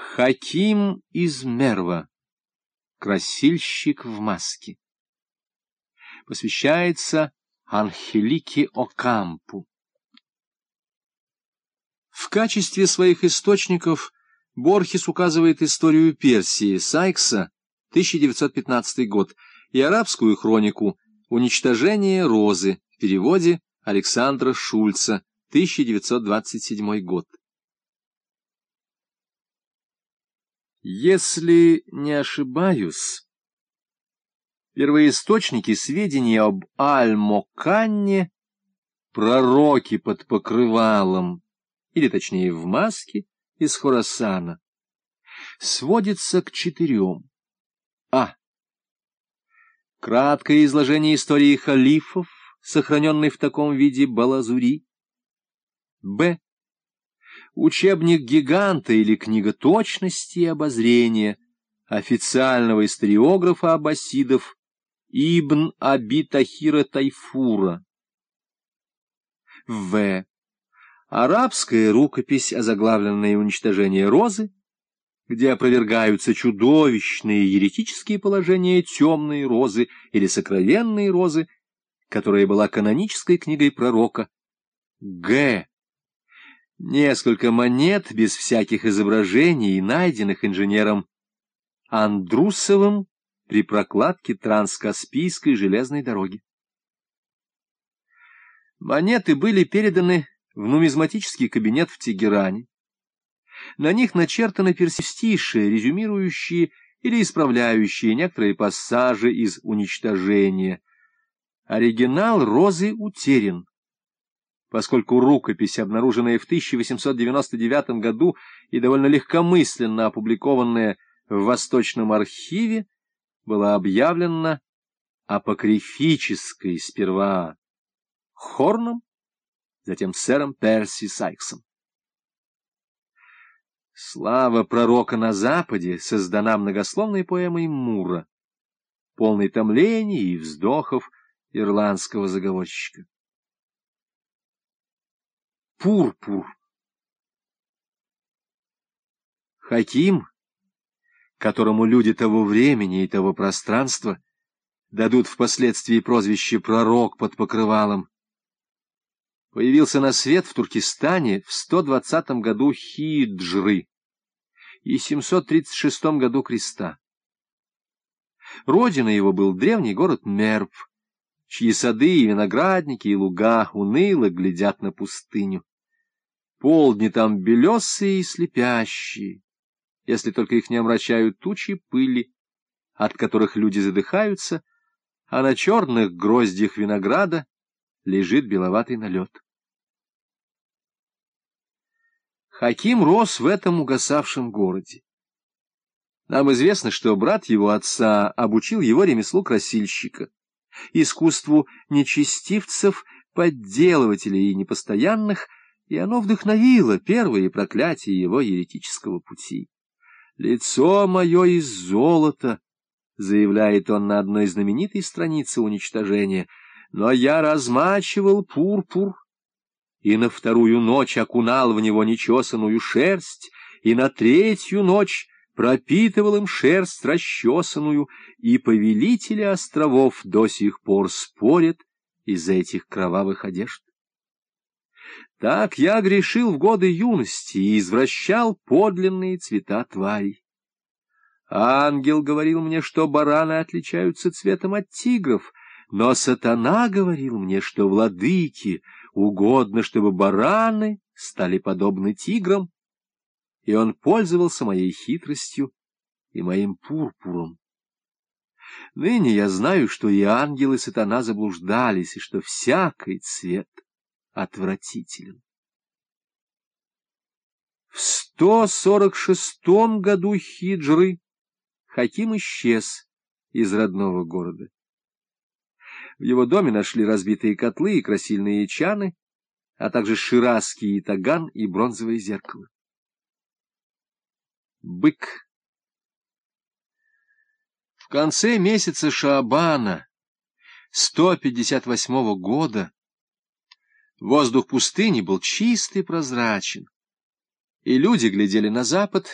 Хаким из Мерва. Красильщик в маске. Посвящается Анхелике Окампу. В качестве своих источников Борхес указывает историю Персии Сайкса, 1915 год, и арабскую хронику «Уничтожение розы» в переводе Александра Шульца, 1927 год. Если не ошибаюсь, первоисточники сведений об Аль-Моканне, пророке под покрывалом, или точнее в маске, из Хорасана, сводится к четырем. А. Краткое изложение истории халифов, сохраненной в таком виде Балазури. Б учебник гиганта или книга точности и обозрения официального историографа аббасидов Ибн Аби Тахира Тайфура. В. Арабская рукопись, озаглавленная «Уничтожение розы», где опровергаются чудовищные еретические положения темной розы или сокровенной розы, которая была канонической книгой пророка. Г несколько монет без всяких изображений, найденных инженером Андрусовым при прокладке Транскаспийской железной дороги. Монеты были переданы в нумизматический кабинет в Тегеране. На них начертаны персистишие, резюмирующие или исправляющие некоторые пассажи из уничтожения. Оригинал розы утерян поскольку рукопись, обнаруженная в 1899 году и довольно легкомысленно опубликованная в Восточном архиве, была объявлена апокрифической сперва Хорном, затем сэром Перси Сайксом. Слава пророка на Западе создана многословной поэмой Мура, полной томлений и вздохов ирландского заговорщика пурпур. Хаким, которому люди того времени и того пространства дадут впоследствии прозвище «пророк под покрывалом», появился на свет в Туркестане в 120 году хиджры и 736 году креста. Родина его был древний город Мерв, чьи сады и виноградники и луга уныло глядят на пустыню. Полдни там белесые и слепящие, если только их не омрачают тучи пыли, от которых люди задыхаются, а на черных гроздьях винограда лежит беловатый налет. Хаким рос в этом угасавшем городе. Нам известно, что брат его отца обучил его ремеслу красильщика, искусству нечестивцев, подделывателей и непостоянных — и оно вдохновило первые проклятия его еретического пути. «Лицо мое из золота», — заявляет он на одной знаменитой странице уничтожения, «но я размачивал пурпур, и на вторую ночь окунал в него нечесанную шерсть, и на третью ночь пропитывал им шерсть расчесанную, и повелители островов до сих пор спорят из-за этих кровавых одежд. Так я грешил в годы юности и извращал подлинные цвета тварей. Ангел говорил мне, что бараны отличаются цветом от тигров, но сатана говорил мне, что владыке угодно, чтобы бараны стали подобны тиграм, и он пользовался моей хитростью и моим пурпуром. Ныне я знаю, что и ангелы сатана заблуждались, и что всякий цвет отвратителен. В 146 году хиджры Хаким исчез из родного города. В его доме нашли разбитые котлы и красильные чаны, а также ширазский таган и бронзовое зеркало. Бык В конце месяца Шаабана 158 года Воздух пустыни был чистый и прозрачен, и люди глядели на запад,